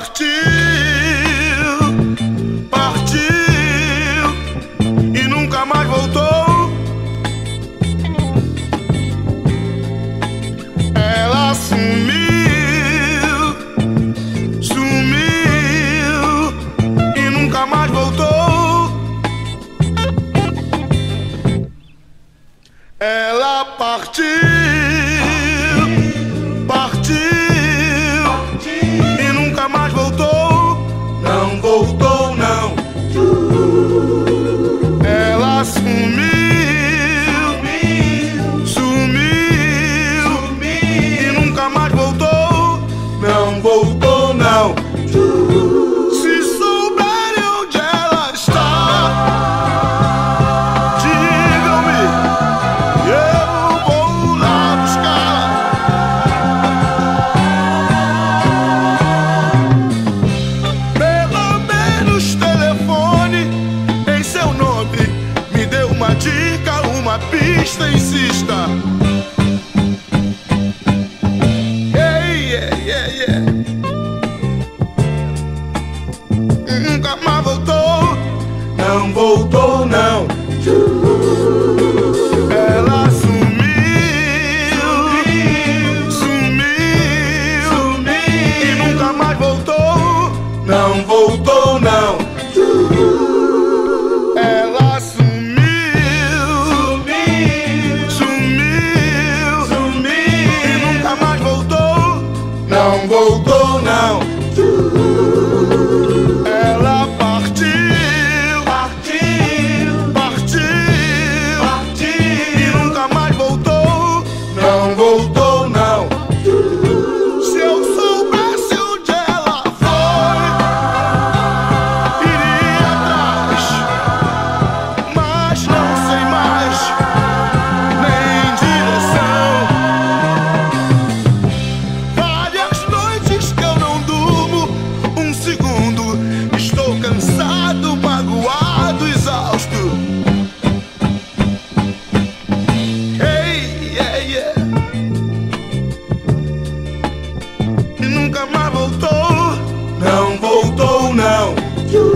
partiu, partiu e nunca mais voltou. Ela sumiu, sumiu e nunca mais voltou. Ela partiu. insista, insista. Yeah, yeah, yeah, Nunca mais voltou, não voltou, não. Ela sumiu, sumiu, sumiu, sumiu. e nunca mais voltou, não voltou.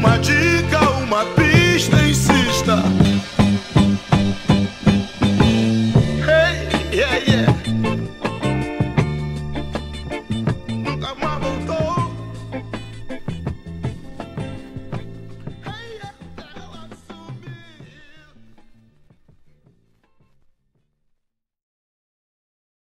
Uma dica, uma pista, insista.